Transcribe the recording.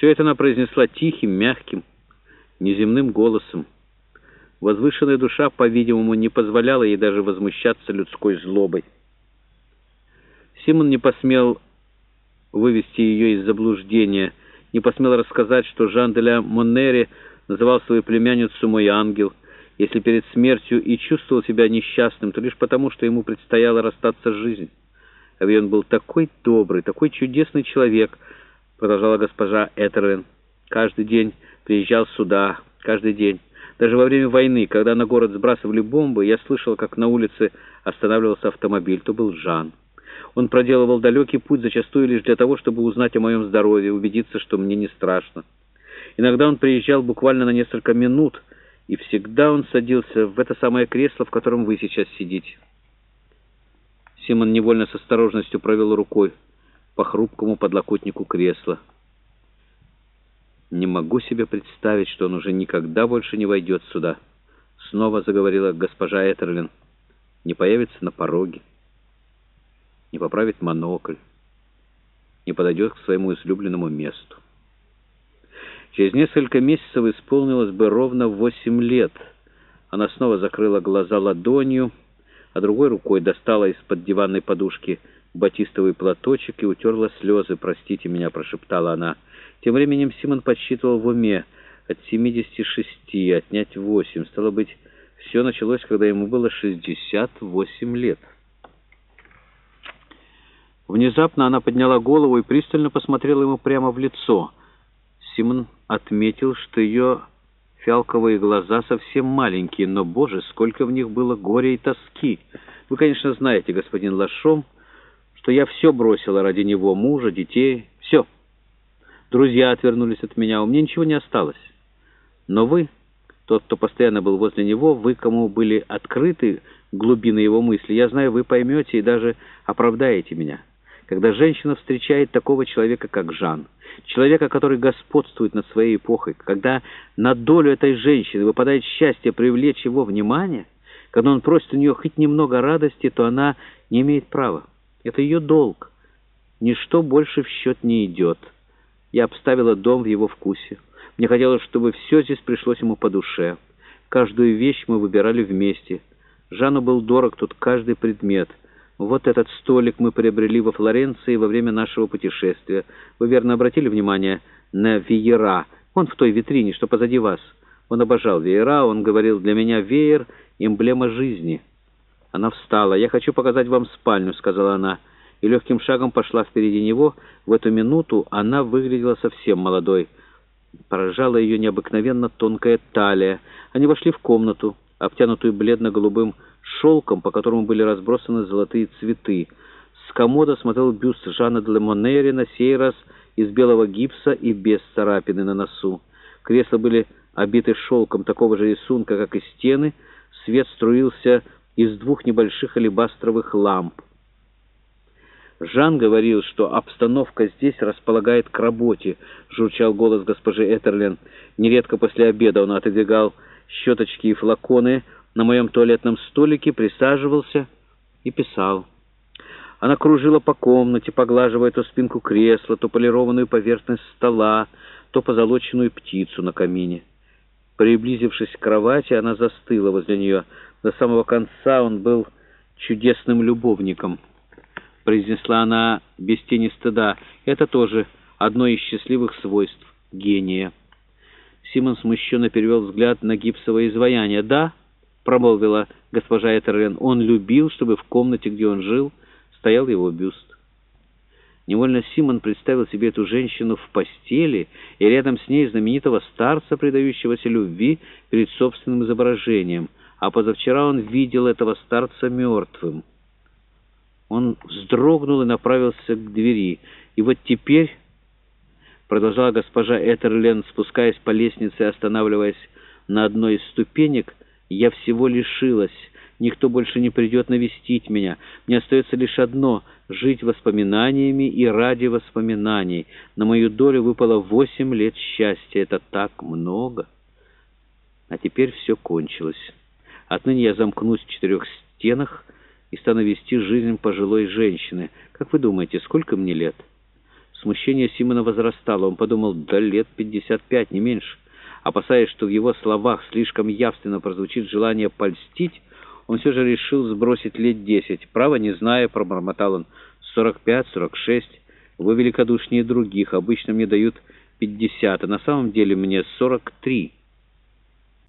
Все это она произнесла тихим, мягким, неземным голосом. Возвышенная душа, по-видимому, не позволяла ей даже возмущаться людской злобой. Симон не посмел вывести ее из заблуждения, не посмел рассказать, что Жан де ля Моннери называл свою племянницу «мой ангел», если перед смертью и чувствовал себя несчастным, то лишь потому, что ему предстояло расстаться с жизнью. А ведь он был такой добрый, такой чудесный человек, продолжала госпожа Этерлин. Каждый день приезжал сюда, каждый день. Даже во время войны, когда на город сбрасывали бомбы, я слышал, как на улице останавливался автомобиль. То был Жан. Он проделывал далекий путь, зачастую лишь для того, чтобы узнать о моем здоровье, убедиться, что мне не страшно. Иногда он приезжал буквально на несколько минут, и всегда он садился в это самое кресло, в котором вы сейчас сидите. Симон невольно с осторожностью провел рукой по хрупкому подлокотнику кресла. «Не могу себе представить, что он уже никогда больше не войдет сюда», — снова заговорила госпожа Этерлин. «Не появится на пороге, не поправит монокль, не подойдет к своему излюбленному месту. Через несколько месяцев исполнилось бы ровно восемь лет. Она снова закрыла глаза ладонью, а другой рукой достала из-под диванной подушки батистовый платочек и утерла слезы. «Простите меня», — прошептала она. Тем временем Симон подсчитывал в уме. От 76 отнять 8. Стало быть, все началось, когда ему было 68 лет. Внезапно она подняла голову и пристально посмотрела ему прямо в лицо. Симон отметил, что ее Фиалковые глаза совсем маленькие, но, боже, сколько в них было горя и тоски. Вы, конечно, знаете, господин Лашом, что я все бросила ради него, мужа, детей, все. Друзья отвернулись от меня, у меня ничего не осталось. Но вы, тот, кто постоянно был возле него, вы, кому были открыты глубины его мысли, я знаю, вы поймете и даже оправдаете меня» когда женщина встречает такого человека, как Жан, человека, который господствует над своей эпохой, когда на долю этой женщины выпадает счастье привлечь его внимание, когда он просит у нее хоть немного радости, то она не имеет права. Это ее долг. Ничто больше в счет не идет. Я обставила дом в его вкусе. Мне хотелось, чтобы все здесь пришлось ему по душе. Каждую вещь мы выбирали вместе. Жану был дорог тут каждый предмет — вот этот столик мы приобрели во Флоренции во время нашего путешествия. Вы верно обратили внимание на веера? Он в той витрине, что позади вас. Он обожал веера, он говорил, для меня веер — эмблема жизни. Она встала. «Я хочу показать вам спальню», — сказала она, и легким шагом пошла впереди него. В эту минуту она выглядела совсем молодой. Поражала ее необыкновенно тонкая талия. Они вошли в комнату, обтянутую бледно-голубым шелком, по которому были разбросаны золотые цветы. С комода смотрел бюст Жана де Моннери, на сей раз из белого гипса и без царапины на носу. Кресла были обиты шелком такого же рисунка, как и стены. Свет струился из двух небольших алебастровых ламп. Жан говорил, что обстановка здесь располагает к работе, журчал голос госпожи Этерлен. Нередко после обеда он отодвигал щеточки и флаконы, на моем туалетном столике, присаживался и писал. Она кружила по комнате, поглаживая то спинку кресла, то полированную поверхность стола, то позолоченную птицу на камине. Приблизившись к кровати, она застыла возле нее. До самого конца он был чудесным любовником. Произнесла она без тени стыда. Это тоже одно из счастливых свойств гения. Симон смущенно перевел взгляд на гипсовое изваяние. «Да?» — промолвила госпожа Этерлен. «Он любил, чтобы в комнате, где он жил, стоял его бюст». Невольно Симон представил себе эту женщину в постели и рядом с ней знаменитого старца, предающегося любви перед собственным изображением. А позавчера он видел этого старца мертвым. Он вздрогнул и направился к двери. И вот теперь, продолжала госпожа Этерлен, спускаясь по лестнице и останавливаясь на одной из ступенек, я всего лишилась. Никто больше не придет навестить меня. Мне остается лишь одно — жить воспоминаниями и ради воспоминаний. На мою долю выпало восемь лет счастья. Это так много. А теперь все кончилось. Отныне я замкнусь в четырех стенах и стану вести жизнь пожилой женщины. Как вы думаете, сколько мне лет? Смущение Симона возрастало. Он подумал, да лет 55, не меньше. Опасаясь, что в его словах слишком явственно прозвучит желание польстить, он все же решил сбросить лет десять. «Право, не знаю», — пробормотал он, — «сорок пять, сорок шесть. Вы великодушнее других. Обычно мне дают пятьдесят, а на самом деле мне сорок три».